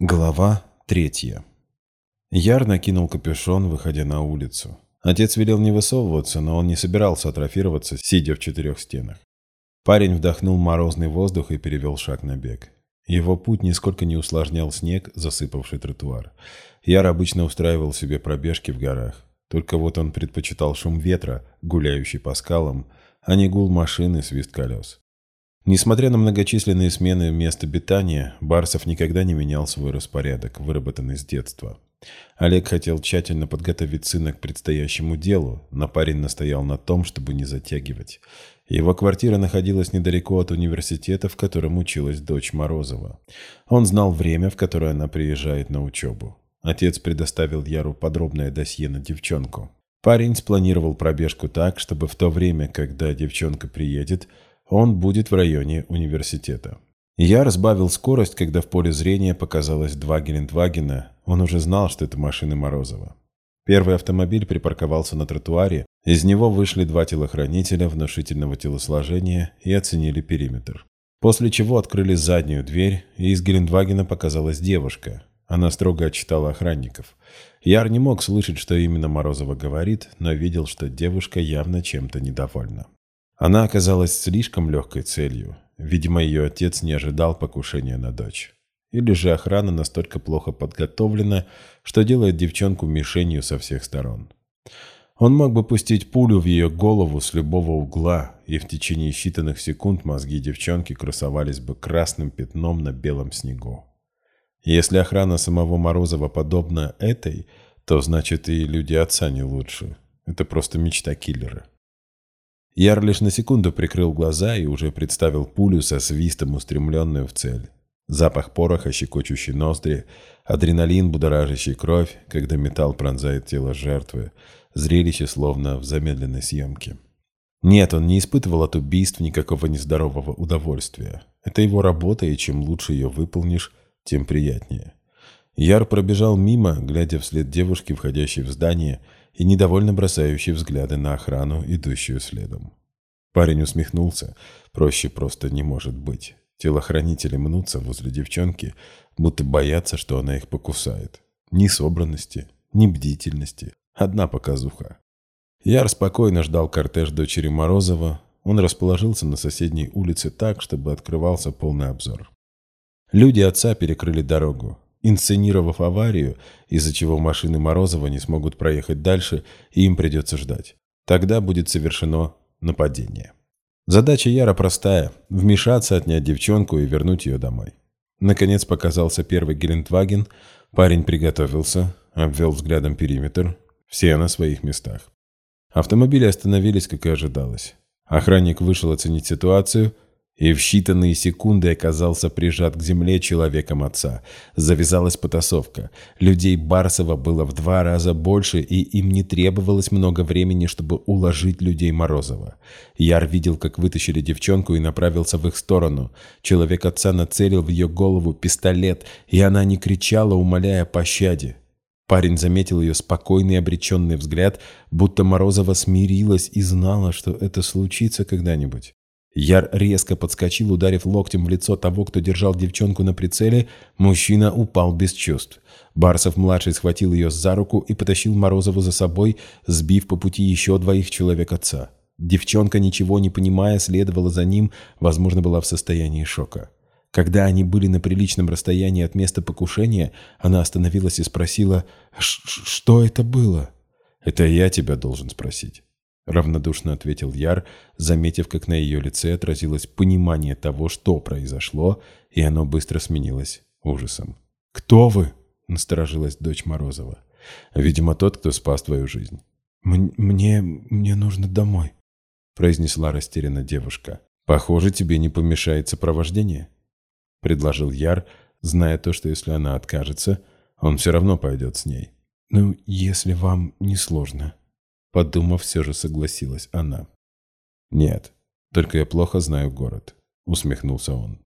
Глава третья. Яр накинул капюшон, выходя на улицу. Отец велел не высовываться, но он не собирался атрофироваться, сидя в четырех стенах. Парень вдохнул морозный воздух и перевел шаг на бег. Его путь нисколько не усложнял снег, засыпавший тротуар. Яр обычно устраивал себе пробежки в горах. Только вот он предпочитал шум ветра, гуляющий по скалам, а не гул машин и свист колес. Несмотря на многочисленные смены мест обитания, Барсов никогда не менял свой распорядок, выработанный с детства. Олег хотел тщательно подготовить сына к предстоящему делу, но парень настоял на том, чтобы не затягивать. Его квартира находилась недалеко от университета, в котором училась дочь Морозова. Он знал время, в которое она приезжает на учебу. Отец предоставил Яру подробное досье на девчонку. Парень спланировал пробежку так, чтобы в то время, когда девчонка приедет, он будет в районе университета. Я разбавил скорость, когда в поле зрения показалось два Гелендвагена. Он уже знал, что это машины Морозова. Первый автомобиль припарковался на тротуаре, из него вышли два телохранителя внушительного телосложения и оценили периметр. После чего открыли заднюю дверь, и из Гелендвагена показалась девушка. Она строго отчитала охранников. Яр не мог слышать, что именно Морозова говорит, но видел, что девушка явно чем-то недовольна. Она оказалась слишком легкой целью. Видимо, ее отец не ожидал покушения на дочь. Или же охрана настолько плохо подготовлена, что делает девчонку мишенью со всех сторон. Он мог бы пустить пулю в ее голову с любого угла, и в течение считанных секунд мозги девчонки красовались бы красным пятном на белом снегу. Если охрана самого Морозова подобна этой, то значит и люди отца не лучше. Это просто мечта киллера. Яр лишь на секунду прикрыл глаза и уже представил пулю со свистом, устремленную в цель. Запах пороха, щекочущий ноздри, адреналин, будоражащий кровь, когда металл пронзает тело жертвы, зрелище словно в замедленной съемке. Нет, он не испытывал от убийств никакого нездорового удовольствия. Это его работа, и чем лучше ее выполнишь, тем приятнее. Яр пробежал мимо, глядя вслед девушки, входящей в здание, и недовольно бросающий взгляды на охрану, идущую следом. Парень усмехнулся. Проще просто не может быть. Телохранители мнутся возле девчонки, будто боятся, что она их покусает. Ни собранности, ни бдительности. Одна показуха. Яр спокойно ждал кортеж дочери Морозова. Он расположился на соседней улице так, чтобы открывался полный обзор. Люди отца перекрыли дорогу инсценировав аварию, из-за чего машины Морозова не смогут проехать дальше, и им придется ждать. Тогда будет совершено нападение. Задача Яра простая – вмешаться, отнять девчонку и вернуть ее домой. Наконец показался первый Гелендваген, парень приготовился, обвел взглядом периметр, все на своих местах. Автомобили остановились, как и ожидалось. Охранник вышел оценить ситуацию – и в считанные секунды оказался прижат к земле человеком отца. Завязалась потасовка. Людей Барсова было в два раза больше, и им не требовалось много времени, чтобы уложить людей Морозова. Яр видел, как вытащили девчонку и направился в их сторону. Человек отца нацелил в ее голову пистолет, и она не кричала, умоляя о пощаде. Парень заметил ее спокойный обреченный взгляд, будто Морозова смирилась и знала, что это случится когда-нибудь. Яр резко подскочил, ударив локтем в лицо того, кто держал девчонку на прицеле. Мужчина упал без чувств. Барсов-младший схватил ее за руку и потащил Морозову за собой, сбив по пути еще двоих человек отца. Девчонка, ничего не понимая, следовала за ним, возможно, была в состоянии шока. Когда они были на приличном расстоянии от места покушения, она остановилась и спросила, «Что это было?» «Это я тебя должен спросить». — равнодушно ответил Яр, заметив, как на ее лице отразилось понимание того, что произошло, и оно быстро сменилось ужасом. «Кто вы?» — насторожилась дочь Морозова. «Видимо, тот, кто спас твою жизнь». «Мне... мне нужно домой», — произнесла растерянно девушка. «Похоже, тебе не помешает сопровождение», — предложил Яр, зная то, что если она откажется, он все равно пойдет с ней. «Ну, если вам не сложно», Подумав, все же согласилась она. «Нет, только я плохо знаю город», — усмехнулся он.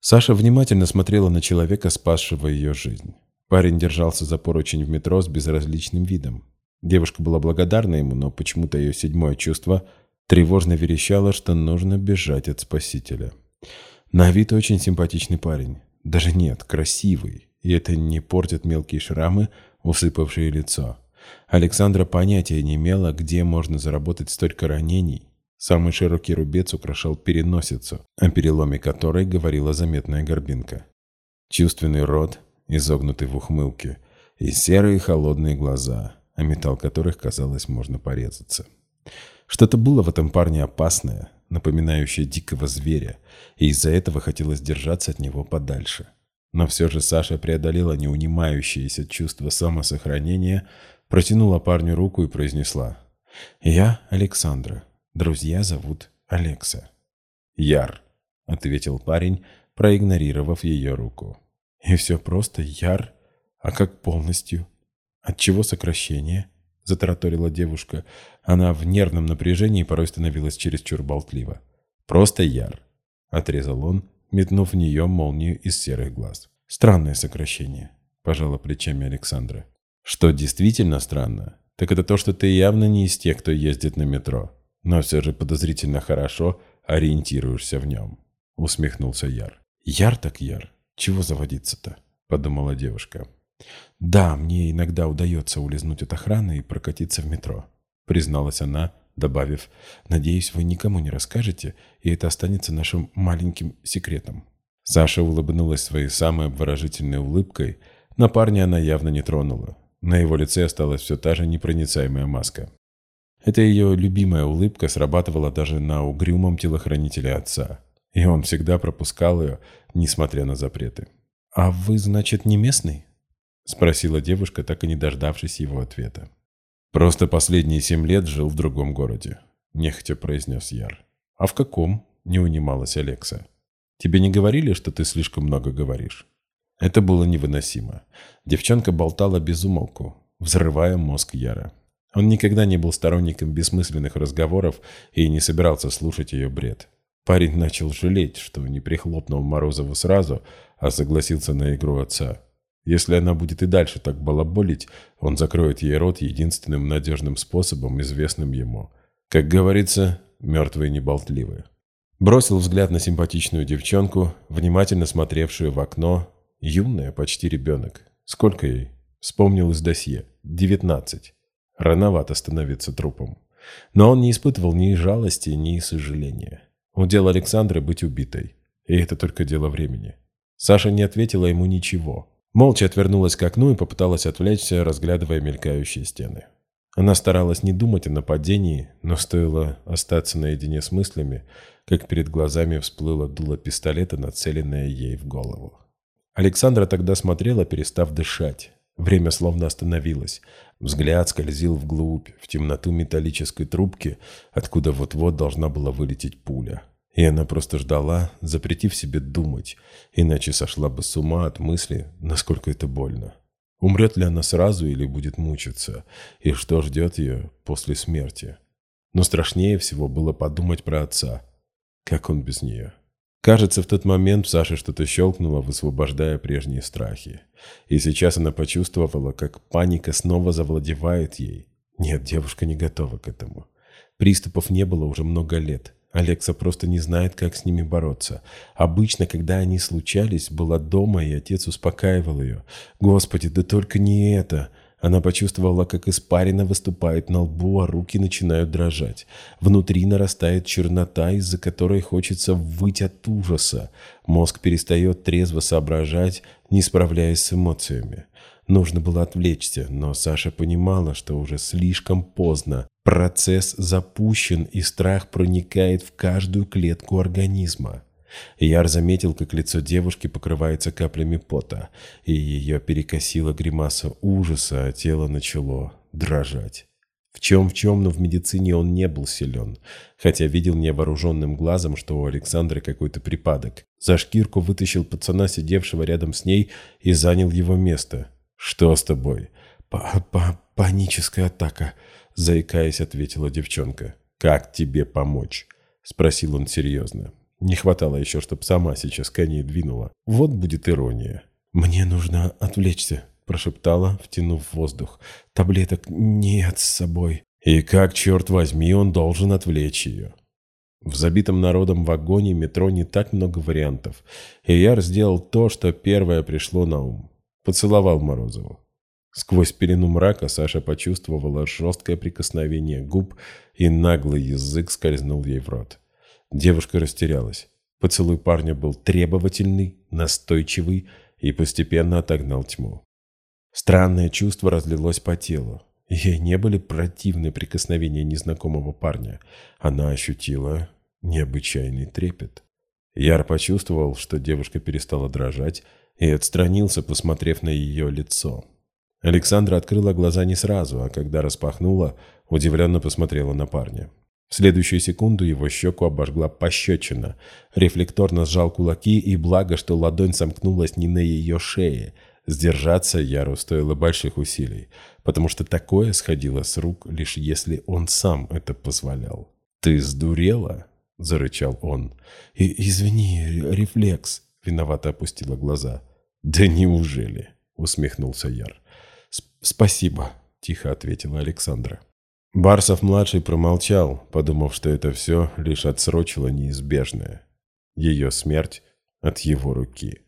Саша внимательно смотрела на человека, спасшего ее жизнь. Парень держался за поручень в метро с безразличным видом. Девушка была благодарна ему, но почему-то ее седьмое чувство тревожно верещало, что нужно бежать от спасителя. На вид очень симпатичный парень. Даже нет, красивый. и это не портит мелкие шрамы, усыпавшие лицо. Александра понятия не имела, где можно заработать столько ранений. Самый широкий рубец украшал переносицу, о переломе которой говорила заметная горбинка. Чувственный рот, изогнутый в ухмылке, и серые холодные глаза, о металл которых, казалось, можно порезаться. Что-то было в этом парне опасное, напоминающее дикого зверя, и из-за этого хотелось держаться от него подальше. Но все же Саша преодолела неунимающееся чувство самосохранения, протянула парню руку и произнесла «Я Александра. Друзья зовут Алекса». «Яр», — ответил парень, проигнорировав ее руку. «И все просто Яр? А как полностью? От чего сокращение?» — затараторила девушка. Она в нервном напряжении порой становилась чересчур болтлива. «Просто Яр», — отрезал он, метнув в нее молнию из серых глаз. «Странное сокращение», — пожала плечами Александра. «Что действительно странно, так это то, что ты явно не из тех, кто ездит на метро, но все же подозрительно хорошо ориентируешься в нем», — усмехнулся Яр. «Яр так Яр, чего заводиться-то?» — подумала девушка. «Да, мне иногда удается улизнуть от охраны и прокатиться в метро», — призналась она, добавив, «Надеюсь, вы никому не расскажете, и это останется нашим маленьким секретом». Саша улыбнулась своей самой обворожительной улыбкой, но парня она явно не тронула. На его лице осталась все та же непроницаемая маска. Эта ее любимая улыбка срабатывала даже на угрюмом телохранителе отца, и он всегда пропускал ее, несмотря на запреты. «А вы, значит, не местный?» — спросила девушка, так и не дождавшись его ответа. «Просто последние семь лет жил в другом городе», — нехотя произнес Яр. «А в каком?» — не унималась Алекса. «Тебе не говорили, что ты слишком много говоришь?» Это было невыносимо. Девчонка болтала без умолку, взрывая мозг Яра. Он никогда не был сторонником бессмысленных разговоров и не собирался слушать ее бред. Парень начал жалеть, что не прихлопнул Морозову сразу, а согласился на игру отца. Если она будет и дальше так балаболить, он закроет ей рот единственным надежным способом, известным ему. Как говорится, мертвые не болтливы. Бросил взгляд на симпатичную девчонку, внимательно смотревшую в окно. Юная, почти ребенок. Сколько ей? Вспомнил из досье. Девятнадцать. Рановато становиться трупом. Но он не испытывал ни жалости, ни сожаления. Удел Александры быть убитой. И это только дело времени. Саша не ответила ему ничего. Молча отвернулась к окну и попыталась отвлечься, разглядывая мелькающие стены. Она старалась не думать о нападении, но стоило остаться наедине с мыслями, как перед глазами всплыло дуло пистолета, нацеленное ей в голову. Александра тогда смотрела, перестав дышать. Время словно остановилось. Взгляд скользил вглубь, в темноту металлической трубки, откуда вот-вот должна была вылететь пуля. И она просто ждала, запретив себе думать, иначе сошла бы с ума от мысли, насколько это больно. Умрет ли она сразу или будет мучиться, и что ждет ее после смерти. Но страшнее всего было подумать про отца. Как он без нее? Кажется, в тот момент в Саше что-то щелкнуло, высвобождая прежние страхи. И сейчас она почувствовала, как паника снова завладевает ей. Нет, девушка не готова к этому. Приступов не было уже много лет. Алекса просто не знает, как с ними бороться. Обычно, когда они случались, была дома, и отец успокаивал ее. «Господи, да только не это!» Она почувствовала, как испарина выступает на лбу, а руки начинают дрожать. Внутри нарастает чернота, из-за которой хочется выть от ужаса. Мозг перестает трезво соображать, не справляясь с эмоциями. Нужно было отвлечься, но Саша понимала, что уже слишком поздно. Процесс запущен, и страх проникает в каждую клетку организма. Яр заметил, как лицо девушки покрывается каплями пота, и ее перекосила гримаса ужаса, а тело начало дрожать. В чем-в чем, но в медицине он не был силен, хотя видел невооруженным глазом, что у Александры какой-то припадок. За шкирку вытащил пацана, сидевшего рядом с ней, и занял его место. «Что с тобой?» П -п «Паническая атака», — заикаясь, ответила девчонка. «Как тебе помочь?» — спросил он серьезно. Не хватало еще, чтобы сама сейчас коней двинула. Вот будет ирония. «Мне нужно отвлечься», — прошептала, втянув воздух. «Таблеток нет с собой». И как, черт возьми, он должен отвлечь ее? В забитом народом вагоне метро не так много вариантов, и Яр сделал то, что первое пришло на ум. поцеловал Морозову. Сквозь пелену мрака Саша почувствовала жесткое прикосновение губ, и наглый язык скользнул ей в рот. Девушка растерялась. Поцелуй парня был требовательный, настойчивый и постепенно отогнал тьму. Странное чувство разлилось по телу. Ей не были противны прикосновения незнакомого парня. Она ощутила необычайный трепет. Яр почувствовал, что девушка перестала дрожать, и отстранился, посмотрев на ее лицо. Александра открыла глаза не сразу, а когда распахнула, удивленно посмотрела на парня. В следующую секунду его щеку обожгла пощечина. Рефлекторно сжал кулаки, и благо, что ладонь сомкнулась не на ее шее. Сдержаться Яру стоило больших усилий, потому что такое сходило с рук, лишь если он сам это позволял. «Ты сдурела?» – зарычал он. И «Извини, рефлекс», – виновато опустила глаза. «Да неужели?» – усмехнулся Яр. «Спасибо», – тихо ответила Александра. Барсов-младший промолчал, подумав, что это все лишь отсрочило неизбежное. Ее смерть от его руки.